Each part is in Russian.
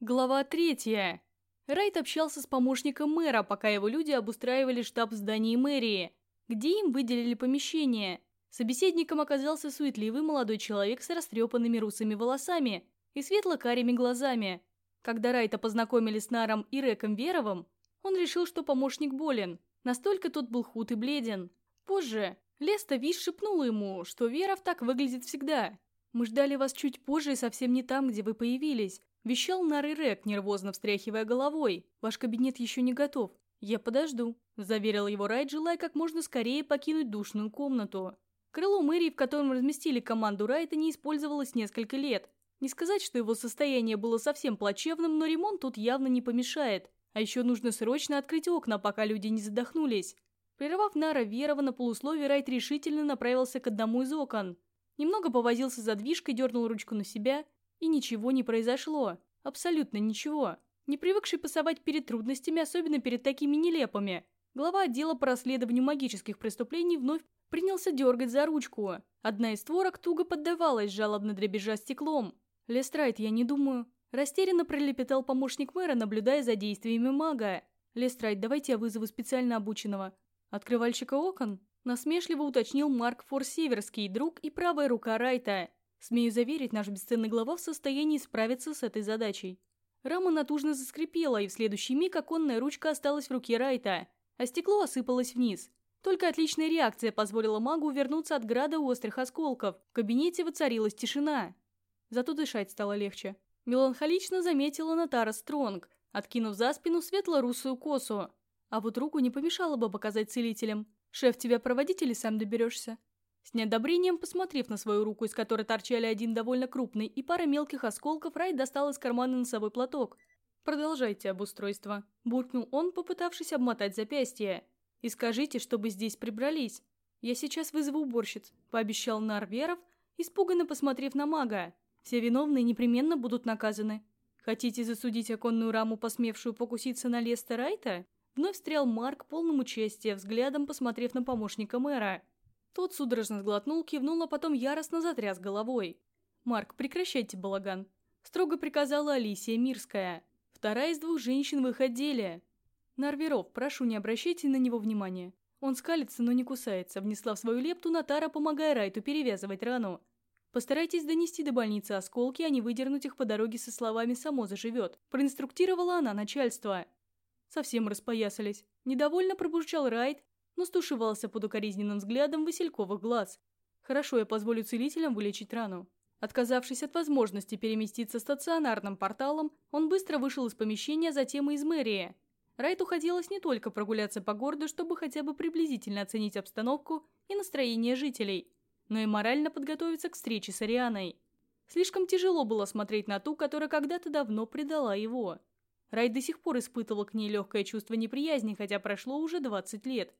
Глава третья. Райт общался с помощником мэра, пока его люди обустраивали штаб в здании мэрии, где им выделили помещение. Собеседником оказался суетливый молодой человек с растрепанными русыми волосами и светло-карими глазами. Когда Райта познакомили с Наром и Реком Веровым, он решил, что помощник болен. Настолько тот был худ и бледен. Позже Леста Виш шепнула ему, что Веров так выглядит всегда. «Мы ждали вас чуть позже и совсем не там, где вы появились. Вещал Нар и Рек, нервозно встряхивая головой. «Ваш кабинет еще не готов. Я подожду», – заверил его Райт, желая как можно скорее покинуть душную комнату. Крыло мэрии, в котором разместили команду Райта, не использовалось несколько лет. Не сказать, что его состояние было совсем плачевным, но ремонт тут явно не помешает. А еще нужно срочно открыть окна, пока люди не задохнулись. Прервав Нара Верова на полусловие, Райт решительно направился к одному из окон. Немного повозился за движкой, дернул ручку на себя и ничего не произошло. Абсолютно ничего. Не привыкший пасовать перед трудностями, особенно перед такими нелепыми. Глава отдела по расследованию магических преступлений вновь принялся дергать за ручку. Одна из створок туго поддавалась, жалобно дребезжа стеклом. «Лестрайт, я не думаю...» Растерянно пролепетал помощник мэра, наблюдая за действиями мага. «Лестрайт, давайте я вызову специально обученного». «Открывальщика окон?» Насмешливо уточнил Марк Форсеверский, друг и правая рука Райта. Смею заверить, наш бесценный глава в состоянии справиться с этой задачей. Рама натужно заскрипела, и в следующий миг оконная ручка осталась в руке Райта, а стекло осыпалось вниз. Только отличная реакция позволила магу вернуться от града острых осколков. В кабинете воцарилась тишина. Зато дышать стало легче. Меланхолично заметила Натара Стронг, откинув за спину светло-русую косу. А вот руку не помешало бы показать целителям. «Шеф, тебя проводить или сам доберешься?» С неодобрением, посмотрев на свою руку, из которой торчали один довольно крупный и пара мелких осколков, Рай достал из кармана носовой платок. «Продолжайте обустройство», – буркнул он, попытавшись обмотать запястье. «И скажите, чтобы здесь прибрались. Я сейчас вызову уборщиц», – пообещал Нарверов, испуганно посмотрев на мага. «Все виновные непременно будут наказаны. Хотите засудить оконную раму, посмевшую покуситься на Леста Райта?» Вновь встрял Марк полным участия, взглядом посмотрев на помощника мэра. Тот судорожно сглотнул, кивнул, а потом яростно затряс головой. «Марк, прекращайте балаган», – строго приказала Алисия Мирская. Вторая из двух женщин в их отделе. «Нарверов, прошу, не обращайте на него внимания. Он скалится, но не кусается», – внесла в свою лепту Натара, помогая Райту перевязывать рану. «Постарайтесь донести до больницы осколки, а не выдернуть их по дороге со словами «само заживет», – проинструктировала она начальство. Совсем распоясались. Недовольно пробурчал Райт, но стушевался под укоризненным взглядом Васильковых глаз. «Хорошо, я позволю целителям вылечить рану». Отказавшись от возможности переместиться стационарным порталом, он быстро вышел из помещения, затем и из мэрии. Райту хотелось не только прогуляться по городу, чтобы хотя бы приблизительно оценить обстановку и настроение жителей, но и морально подготовиться к встрече с Арианой. Слишком тяжело было смотреть на ту, которая когда-то давно предала его. Райт до сих пор испытывал к ней легкое чувство неприязни, хотя прошло уже 20 лет.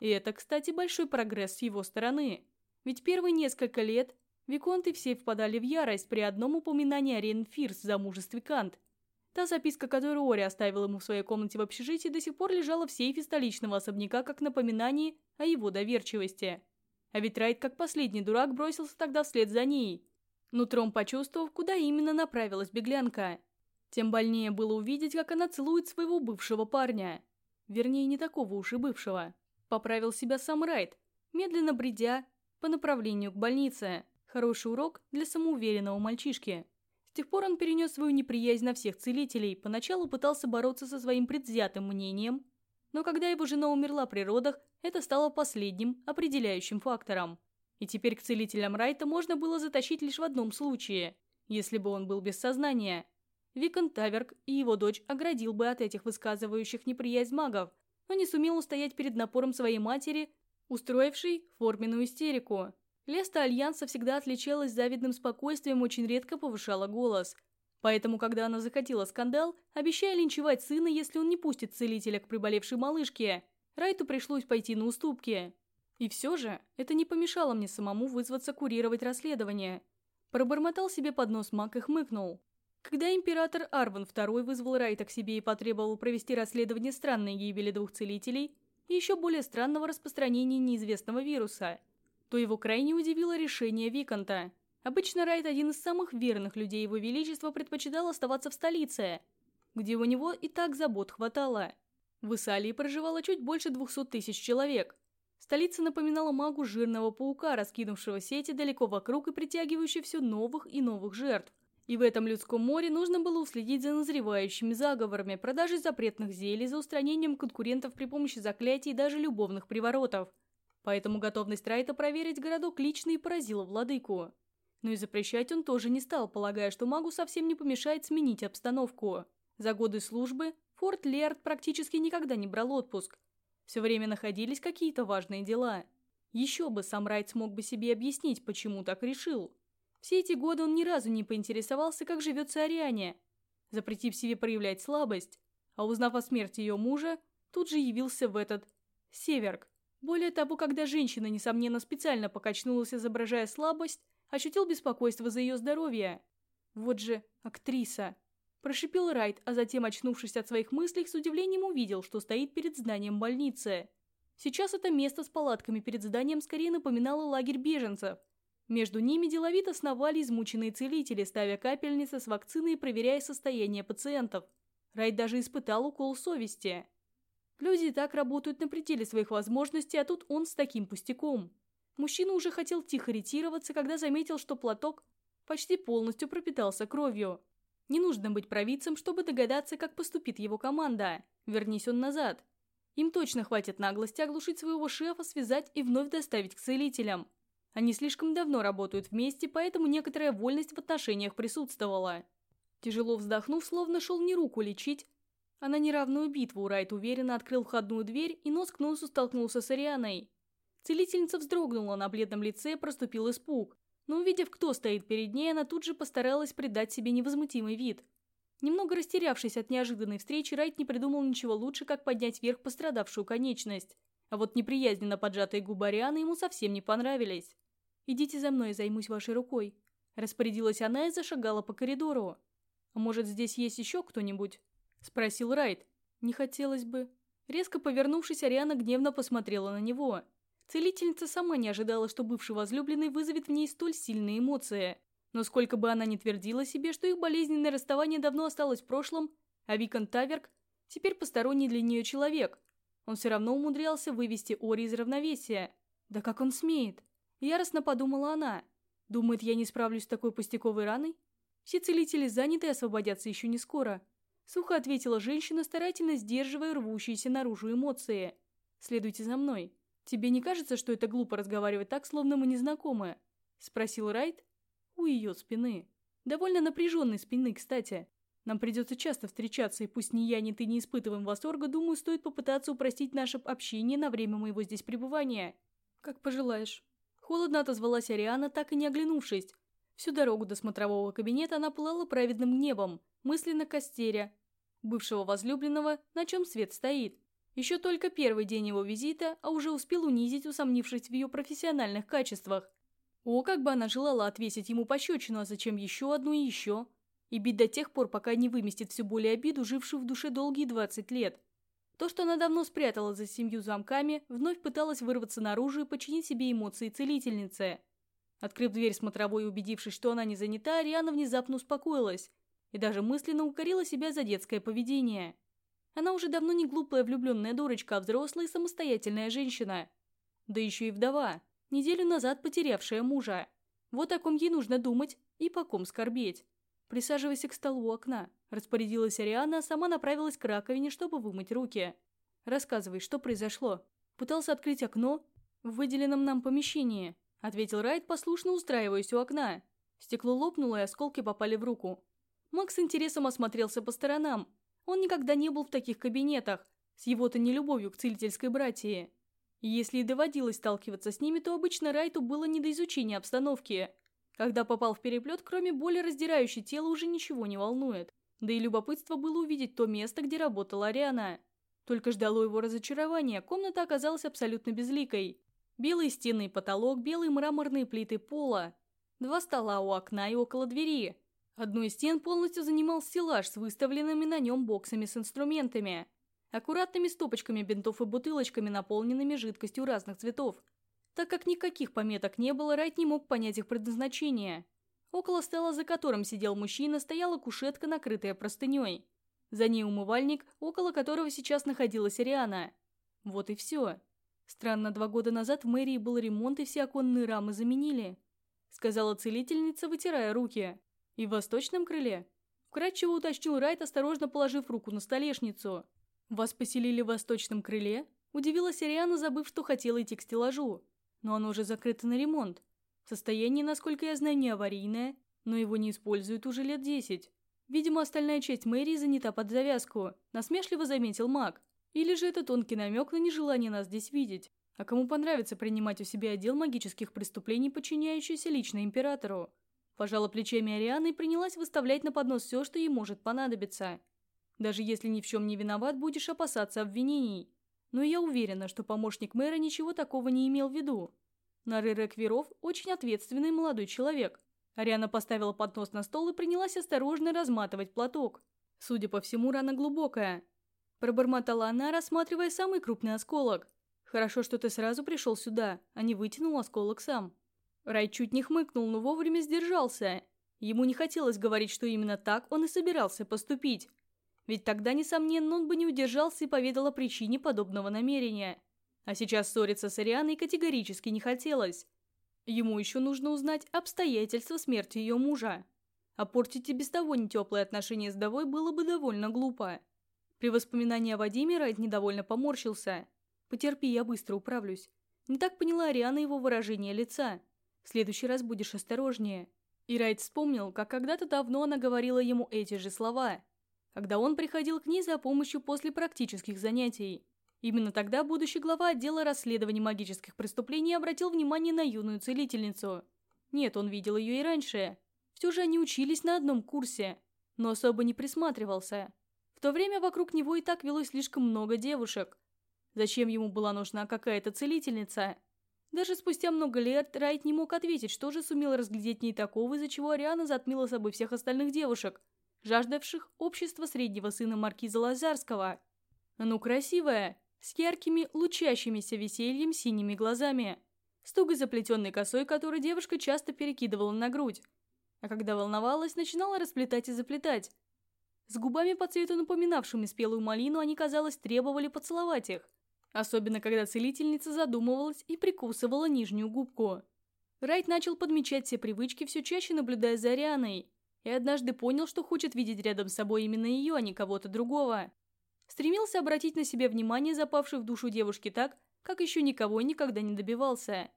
И это, кстати, большой прогресс с его стороны. Ведь первые несколько лет Виконты все впадали в ярость при одном упоминании о Ренфирс в замужестве Кант. Та записка, которую Ори оставил ему в своей комнате в общежитии, до сих пор лежала в сейфе столичного особняка как напоминание о его доверчивости. А ведь Райт, как последний дурак, бросился тогда вслед за ней. Нутром почувствовав, куда именно направилась беглянка. Тем больнее было увидеть, как она целует своего бывшего парня. Вернее, не такого уж и бывшего. Поправил себя сам Райт, медленно бредя по направлению к больнице. Хороший урок для самоуверенного мальчишки. С тех пор он перенес свою неприязнь на всех целителей, поначалу пытался бороться со своим предвзятым мнением, но когда его жена умерла при родах, это стало последним определяющим фактором. И теперь к целителям Райта можно было затащить лишь в одном случае, если бы он был без сознания. Викон Таверк и его дочь оградил бы от этих высказывающих неприязнь магов, но не сумел устоять перед напором своей матери, устроившей форменную истерику. Леста Альянса всегда отличалась завидным спокойствием, очень редко повышала голос. Поэтому, когда она захотела скандал, обещая линчевать сына, если он не пустит целителя к приболевшей малышке, Райту пришлось пойти на уступки. И все же, это не помешало мне самому вызваться курировать расследование. Пробормотал себе под нос маг и хмыкнул. Когда император Арван II вызвал Райта к себе и потребовал провести расследование странной гибели двух целителей и еще более странного распространения неизвестного вируса, то его крайне удивило решение Виконта. Обычно Райт, один из самых верных людей его величества, предпочитал оставаться в столице, где у него и так забот хватало. В Исалии проживало чуть больше 200 тысяч человек. Столица напоминала магу жирного паука, раскинувшего сети далеко вокруг и притягивающего все новых и новых жертв. И в этом людском море нужно было уследить за назревающими заговорами, продажей запретных зелий, за устранением конкурентов при помощи заклятий и даже любовных приворотов. Поэтому готовность Райта проверить городок лично и поразила владыку. Но и запрещать он тоже не стал, полагая, что магу совсем не помешает сменить обстановку. За годы службы Форт Лерд практически никогда не брал отпуск. Все время находились какие-то важные дела. Еще бы сам Райт смог бы себе объяснить, почему так решил. Все эти годы он ни разу не поинтересовался, как живется Ариане, запретив себе проявлять слабость, а узнав о смерти ее мужа, тут же явился в этот Северк. Более того, когда женщина, несомненно, специально покачнулась, изображая слабость, ощутил беспокойство за ее здоровье. Вот же актриса. Прошипел Райт, а затем, очнувшись от своих мыслей, с удивлением увидел, что стоит перед зданием больницы. Сейчас это место с палатками перед зданием скорее напоминало лагерь беженцев. Между ними деловито сновали измученные целители, ставя капельницы с вакциной и проверяя состояние пациентов. Райт даже испытал укол совести. Люди так работают на пределе своих возможностей, а тут он с таким пустяком. Мужчина уже хотел тихо ретироваться, когда заметил, что платок почти полностью пропитался кровью. Не нужно быть провидцем, чтобы догадаться, как поступит его команда. Вернись он назад. Им точно хватит наглости оглушить своего шефа, связать и вновь доставить к целителям. Они слишком давно работают вместе, поэтому некоторая вольность в отношениях присутствовала. Тяжело вздохнув, словно шел не руку лечить, а на неравную битву Райт уверенно открыл входную дверь и нос к носу столкнулся с Арианой. Целительница вздрогнула, на бледном лице проступил испуг. Но увидев, кто стоит перед ней, она тут же постаралась придать себе невозмутимый вид. Немного растерявшись от неожиданной встречи, Райт не придумал ничего лучше, как поднять вверх пострадавшую конечность. А вот неприязненно поджатые губы Арианы ему совсем не понравились. «Идите за мной, займусь вашей рукой», – распорядилась она и зашагала по коридору. «А может, здесь есть еще кто-нибудь?» – спросил Райт. «Не хотелось бы». Резко повернувшись, Ариана гневно посмотрела на него – Целительница сама не ожидала, что бывший возлюбленный вызовет в ней столь сильные эмоции. Но сколько бы она ни твердила себе, что их болезненное расставание давно осталось в прошлом, а Викон Таверк теперь посторонний для нее человек, он все равно умудрялся вывести Ори из равновесия. Да как он смеет? Яростно подумала она. Думает, я не справлюсь с такой пустяковой раной? Все целители заняты и освободятся еще не скоро. Сухо ответила женщина, старательно сдерживая рвущиеся наружу эмоции. «Следуйте за мной». «Тебе не кажется, что это глупо разговаривать так, словно мы незнакомые?» – спросил Райт у ее спины. Довольно напряженной спины, кстати. Нам придется часто встречаться, и пусть ни я, ни ты не испытываем восторга, думаю, стоит попытаться упростить наше общение на время моего здесь пребывания. Как пожелаешь. Холодно отозвалась Ариана, так и не оглянувшись. Всю дорогу до смотрового кабинета она пылала праведным гневом, мысленно костеря, бывшего возлюбленного, на чем свет стоит. Еще только первый день его визита, а уже успел унизить, усомнившись в ее профессиональных качествах. О, как бы она желала отвесить ему пощечину, а зачем еще одну и еще. И бить до тех пор, пока не выместит всю боль и обиду, жившую в душе долгие 20 лет. То, что она давно спрятала за семью замками, вновь пыталась вырваться наружу и починить себе эмоции целительницы. Открыв дверь смотровой и убедившись, что она не занята, Ариана внезапно успокоилась и даже мысленно укорила себя за детское поведение. Она уже давно не глупая влюбленная дурочка, а взрослая и самостоятельная женщина. Да еще и вдова, неделю назад потерявшая мужа. Вот о ком ей нужно думать и по ком скорбеть. «Присаживайся к столу у окна», – распорядилась Ариана, а сама направилась к раковине, чтобы вымыть руки. «Рассказывай, что произошло?» «Пытался открыть окно в выделенном нам помещении», – ответил Райт, послушно устраиваясь у окна. Стекло лопнуло, и осколки попали в руку. Макс с интересом осмотрелся по сторонам, он никогда не был в таких кабинетах, с его-то нелюбовью к целительской братье. И если и доводилось сталкиваться с ними, то обычно Райту было не до изучения обстановки. Когда попал в переплет, кроме боли раздирающей тело, уже ничего не волнует. Да и любопытство было увидеть то место, где работала Ариана. Только ждало его разочарования, комната оказалась абсолютно безликой. Белые стены и потолок, белые мраморные плиты пола. Два стола у окна и около двери. Одну из стен полностью занимал стеллаж с выставленными на нем боксами с инструментами, аккуратными стопочками бинтов и бутылочками, наполненными жидкостью разных цветов. Так как никаких пометок не было, Райт не мог понять их предназначение. Около стола, за которым сидел мужчина, стояла кушетка, накрытая простыней. За ней умывальник, около которого сейчас находилась Ариана. Вот и все. Странно, два года назад в мэрии был ремонт, и все оконные рамы заменили. Сказала целительница, вытирая руки. И в восточном крыле. Вкратчиво уточнил Райт, осторожно положив руку на столешницу. «Вас поселили в восточном крыле?» Удивилась Ариана, забыв, что хотела идти к стеллажу. Но оно уже закрыто на ремонт. Состояние, насколько я знаю, не аварийное, но его не используют уже лет десять. Видимо, остальная часть мэрии занята под завязку, насмешливо заметил маг. Или же это тонкий намек на нежелание нас здесь видеть. А кому понравится принимать у себя отдел магических преступлений, подчиняющийся лично императору? Пожала плечами Арианы и принялась выставлять на поднос все, что ей может понадобиться. Даже если ни в чем не виноват, будешь опасаться обвинений. Но я уверена, что помощник мэра ничего такого не имел в виду. Нарыра Кверов очень ответственный молодой человек. Ариана поставила поднос на стол и принялась осторожно разматывать платок. Судя по всему, рана глубокая. Пробормотала она, рассматривая самый крупный осколок. «Хорошо, что ты сразу пришел сюда, а не вытянул осколок сам». Рай чуть не хмыкнул, но вовремя сдержался. Ему не хотелось говорить, что именно так он и собирался поступить. Ведь тогда, несомненно, он бы не удержался и поведал о причине подобного намерения. А сейчас ссориться с Арианой категорически не хотелось. Ему еще нужно узнать обстоятельства смерти ее мужа. А портить и без того нетеплые отношения с Довой было бы довольно глупо. При воспоминании о Вадиме Райт недовольно поморщился. «Потерпи, я быстро управлюсь». Не так поняла Ариана его выражение лица. «В следующий раз будешь осторожнее». И Райт вспомнил, как когда-то давно она говорила ему эти же слова – когда он приходил к ней за помощью после практических занятий. Именно тогда будущий глава отдела расследований магических преступлений обратил внимание на юную целительницу. Нет, он видел ее и раньше. Все же они учились на одном курсе, но особо не присматривался. В то время вокруг него и так велось слишком много девушек. Зачем ему была нужна какая-то целительница? Даже спустя много лет Райт не мог ответить, что же сумел разглядеть в ней такого, из-за чего Ариана затмила собой всех остальных девушек – жаждавших общества среднего сына маркиза Лазарского. Ну, красивая, с яркими, лучащимися весельем синими глазами, с тугой заплетенной косой, которую девушка часто перекидывала на грудь, а когда волновалась, начинала расплетать и заплетать. С губами по цвету напоминавшими спелую малину они, казалось, требовали поцеловать их, особенно когда целительница задумывалась и прикусывала нижнюю губку. Райт начал подмечать все привычки, все чаще наблюдая за Арианой и однажды понял, что хочет видеть рядом с собой именно ее, а не кого-то другого. Стремился обратить на себя внимание запавшей в душу девушки так, как еще никого никогда не добивался.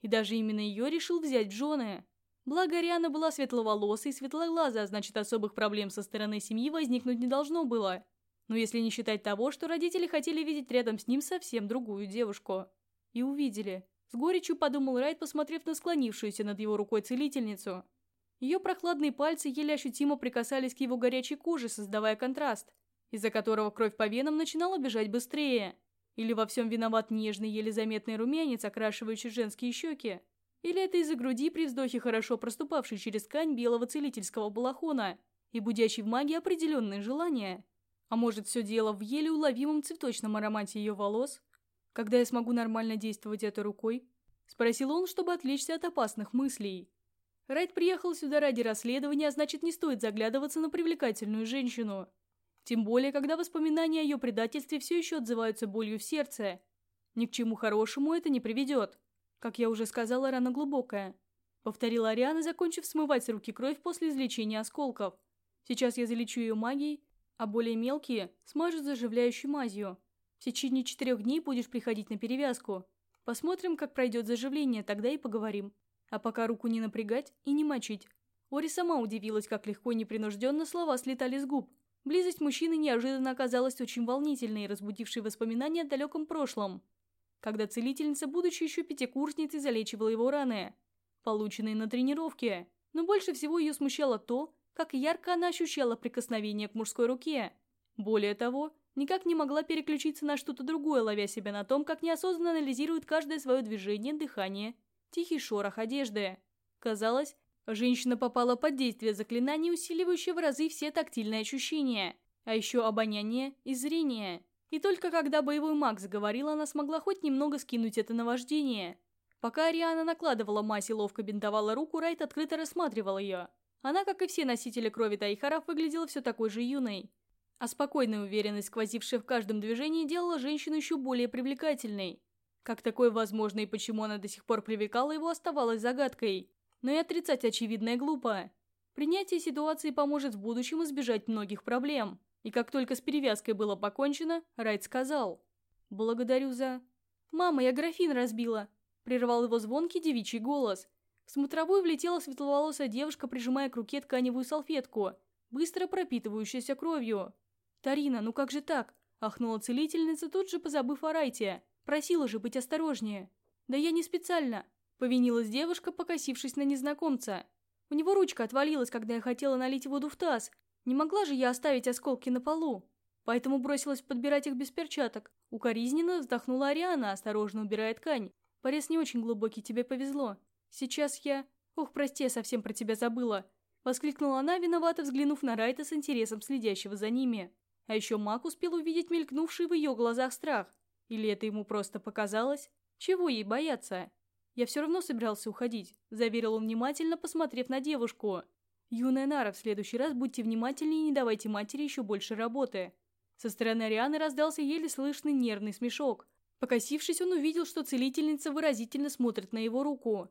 И даже именно ее решил взять в жены. Благо Ариана была светловолосой и светлоглазой, а значит особых проблем со стороны семьи возникнуть не должно было. Но если не считать того, что родители хотели видеть рядом с ним совсем другую девушку. И увидели. С горечью подумал Райт, посмотрев на склонившуюся над его рукой целительницу. Ее прохладные пальцы еле ощутимо прикасались к его горячей коже, создавая контраст, из-за которого кровь по венам начинала бежать быстрее. Или во всем виноват нежный, еле заметный румянец, окрашивающий женские щеки. Или это из-за груди при вздохе хорошо проступавшей через ткань белого целительского балахона и будящий в магии определенные желания. А может, все дело в еле уловимом цветочном аромате ее волос? Когда я смогу нормально действовать этой рукой? Спросил он, чтобы отвлечься от опасных мыслей. Райт приехал сюда ради расследования, а значит не стоит заглядываться на привлекательную женщину. Тем более, когда воспоминания о ее предательстве все еще отзываются болью в сердце. Ни к чему хорошему это не приведет. Как я уже сказала, рана глубокая. Повторила Ариана, закончив смывать с руки кровь после излечения осколков. Сейчас я залечу ее магией, а более мелкие смажут заживляющей мазью. В течение четырех дней будешь приходить на перевязку. Посмотрим, как пройдет заживление, тогда и поговорим. А пока руку не напрягать и не мочить. Ори сама удивилась, как легко и непринужденно слова слетали с губ. Близость мужчины неожиданно оказалась очень волнительной, разбудившей воспоминания о далеком прошлом. Когда целительница, будучи еще пятикурсницей, залечивала его раны, полученные на тренировке. Но больше всего ее смущало то, как ярко она ощущала прикосновение к мужской руке. Более того, никак не могла переключиться на что-то другое, ловя себя на том, как неосознанно анализирует каждое свое движение, дыхание тихий шорох одежды. Казалось, женщина попала под действие заклинания, усиливающего в разы все тактильные ощущения, а еще обоняние и зрение. И только когда боевой маг заговорил, она смогла хоть немного скинуть это наваждение. Пока Ариана накладывала мазь и ловко бинтовала руку, Райт открыто рассматривал ее. Она, как и все носители крови Тайхаров, выглядела все такой же юной. А спокойная уверенность, сквозившая в каждом движении, делала женщину еще более привлекательной. Как такое возможно и почему она до сих пор привлекала его, оставалось загадкой. Но и отрицать очевидное глупо. Принятие ситуации поможет в будущем избежать многих проблем. И как только с перевязкой было покончено, Райт сказал. «Благодарю за...» «Мама, я графин разбила!» Прервал его звонкий девичий голос. В смотровую влетела светловолосая девушка, прижимая к руке тканевую салфетку, быстро пропитывающуюся кровью. «Тарина, ну как же так?» – ахнула целительница, тут же позабыв о Райте. «Просила же быть осторожнее». «Да я не специально», – повинилась девушка, покосившись на незнакомца. «У него ручка отвалилась, когда я хотела налить воду в таз. Не могла же я оставить осколки на полу. Поэтому бросилась подбирать их без перчаток. Укоризненно вздохнула Ариана, осторожно убирая ткань. Порез не очень глубокий, тебе повезло. Сейчас я... Ох, прости, я совсем про тебя забыла. Воскликнула она, виновато взглянув на Райта с интересом следящего за ними. А еще Мак успел увидеть мелькнувший в ее глазах страх. Или это ему просто показалось? Чего ей бояться? Я все равно собирался уходить, заверил он внимательно, посмотрев на девушку. Юная Нара, в следующий раз будьте внимательнее и не давайте матери еще больше работы. Со стороны Арианы раздался еле слышный нервный смешок. Покосившись, он увидел, что целительница выразительно смотрит на его руку.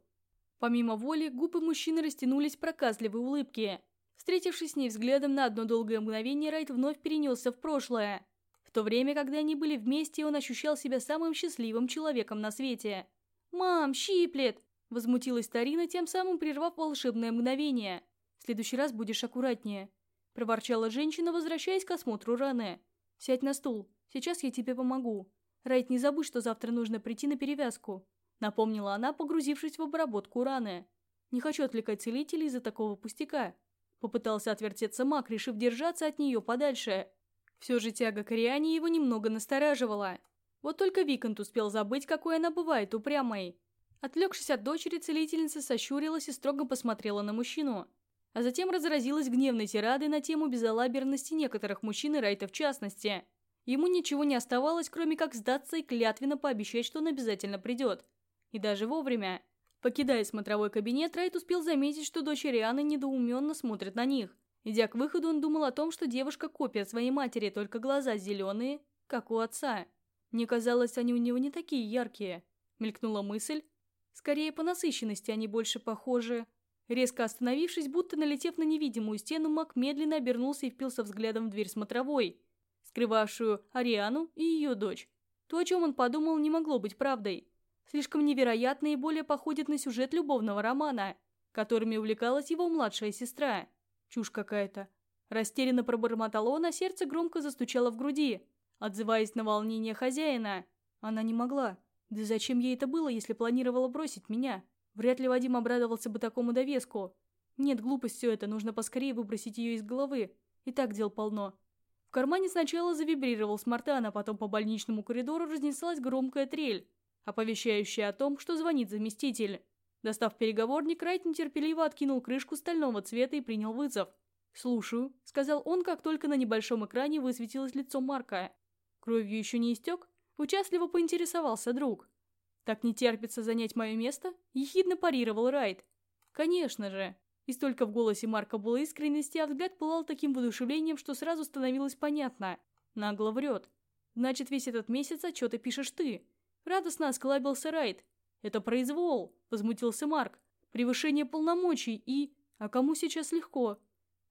Помимо воли, губы мужчины растянулись в проказливой улыбке. Встретившись с ней взглядом на одно долгое мгновение, Райт вновь перенесся в прошлое. То время, когда они были вместе, он ощущал себя самым счастливым человеком на свете. «Мам, щиплет!» – возмутилась Тарина, тем самым прервав волшебное мгновение. «В следующий раз будешь аккуратнее», – проворчала женщина, возвращаясь к осмотру раны. «Сядь на стул, сейчас я тебе помогу». «Райт, не забудь, что завтра нужно прийти на перевязку», — напомнила она, погрузившись в обработку раны. «Не хочу отвлекать целителей из-за такого пустяка». Попытался отвертеться маг, решив держаться от нее подальше. Все же тяга к Ариане его немного настораживала. Вот только Викант успел забыть, какой она бывает упрямой. Отвлекшись от дочери, целительница сощурилась и строго посмотрела на мужчину. А затем разразилась гневной тирадой на тему безалаберности некоторых мужчин и Райта в частности. Ему ничего не оставалось, кроме как сдаться и клятвенно пообещать, что он обязательно придет. И даже вовремя. Покидая смотровой кабинет, Райт успел заметить, что дочь Арианы недоуменно смотрит на них. Идя к выходу, он думал о том, что девушка копия своей матери, только глаза зеленые, как у отца. Мне казалось, они у него не такие яркие. Мелькнула мысль. Скорее, по насыщенности они больше похожи. Резко остановившись, будто налетев на невидимую стену, Мак медленно обернулся и впился взглядом в дверь смотровой скрывавшую Ариану и ее дочь. То, о чем он подумал, не могло быть правдой. Слишком невероятно и более походит на сюжет любовного романа, которыми увлекалась его младшая сестра. Чушь какая-то. Растерянно пробормотал он, а сердце громко застучало в груди, отзываясь на волнение хозяина. Она не могла. Да зачем ей это было, если планировала бросить меня? Вряд ли Вадим обрадовался бы такому довеску. Нет, глупость все это, нужно поскорее выбросить ее из головы. И так дел полно. В кармане сначала завибрировал смартан, а потом по больничному коридору разнеслась громкая трель, оповещающая о том, что звонит заместитель. Достав переговорник, Райт нетерпеливо откинул крышку стального цвета и принял вызов. «Слушаю», — сказал он, как только на небольшом экране высветилось лицо Марка. «Кровью еще не истек?» — участливо поинтересовался друг. «Так не терпится занять мое место?» — ехидно парировал Райт. «Конечно же. И столько в голосе Марка было искренности, а взгляд пылал таким воодушевлением, что сразу становилось понятно. Нагло врет. Значит, весь этот месяц отчеты пишешь ты. Радостно осклабился Райт. Это произвол, возмутился Марк. Превышение полномочий и... А кому сейчас легко?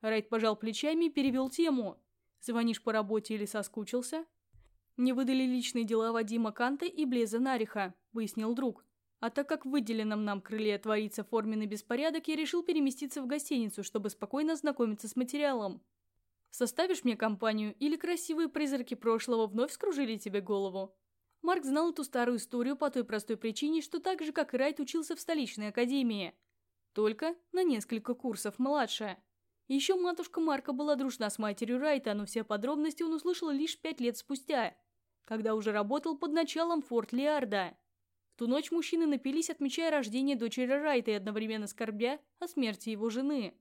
Райт пожал плечами и перевел тему. Звонишь по работе или соскучился? Не выдали личные дела Вадима Канта и Блеза Нариха, пояснил друг. А так как в выделенном нам крыле творится форменный беспорядок, я решил переместиться в гостиницу, чтобы спокойно ознакомиться с материалом. Составишь мне компанию, или красивые призраки прошлого вновь скружили тебе голову? Марк знал эту старую историю по той простой причине, что так же, как и Райт, учился в столичной академии. Только на несколько курсов младше. Еще матушка Марка была дружна с матерью Райта, но все подробности он услышал лишь пять лет спустя, когда уже работал под началом Форт Лиарда ту ночь мужчины напились, отмечая рождение дочери Райта и одновременно скорбя о смерти его жены.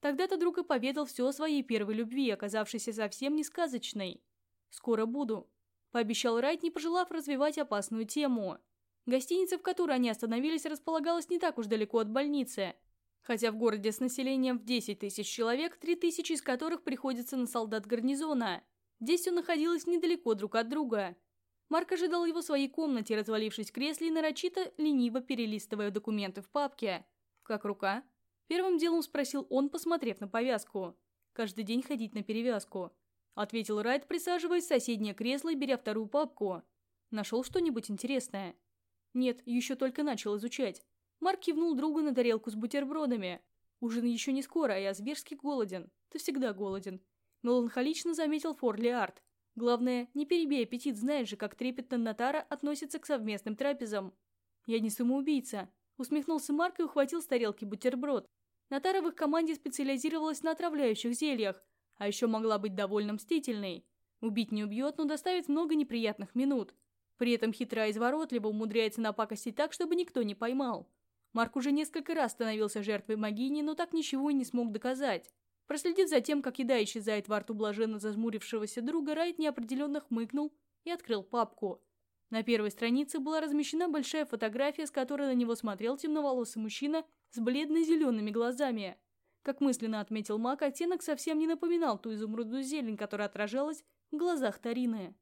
Тогда-то друг и поведал все о своей первой любви, оказавшейся совсем не сказочной. «Скоро буду», – пообещал Райт, не пожелав развивать опасную тему. Гостиница, в которой они остановились, располагалась не так уж далеко от больницы. Хотя в городе с населением в 10 тысяч человек, 3 тысячи из которых приходится на солдат гарнизона. Здесь все находилось недалеко друг от друга. Марк ожидал его в своей комнате, развалившись в кресле и нарочито, лениво перелистывая документы в папке. «Как рука?» Первым делом спросил он, посмотрев на повязку. «Каждый день ходить на перевязку», — ответил Райт, присаживаясь в соседнее кресло и беря вторую папку. «Нашел что-нибудь интересное?» «Нет, еще только начал изучать». Марк кивнул другу на тарелку с бутербродами. «Ужин еще не скоро, а я зверски голоден. Ты всегда голоден». Меланхолично заметил Форли Арт. «Главное, не перебей аппетит, знаешь же, как трепетно Натара относится к совместным трапезам». «Я не самоубийца», — усмехнулся Марк и ухватил с тарелки бутерброд. Натара в их команде специализировалась на отравляющих зельях, а еще могла быть довольно мстительной. Убить не убьет, но доставит много неприятных минут. При этом хитра и изворотливо умудряется напакостить так, чтобы никто не поймал. Марк уже несколько раз становился жертвой магини, но так ничего и не смог доказать. Проследив за тем, как еда исчезает во рту блаженно зажмурившегося друга, Райт неопределенно хмыкнул и открыл папку. На первой странице была размещена большая фотография, с которой на него смотрел темноволосый мужчина с бледно-зелеными глазами. Как мысленно отметил Мак, оттенок совсем не напоминал ту изумрудную зелень, которая отражалась в глазах Тарины.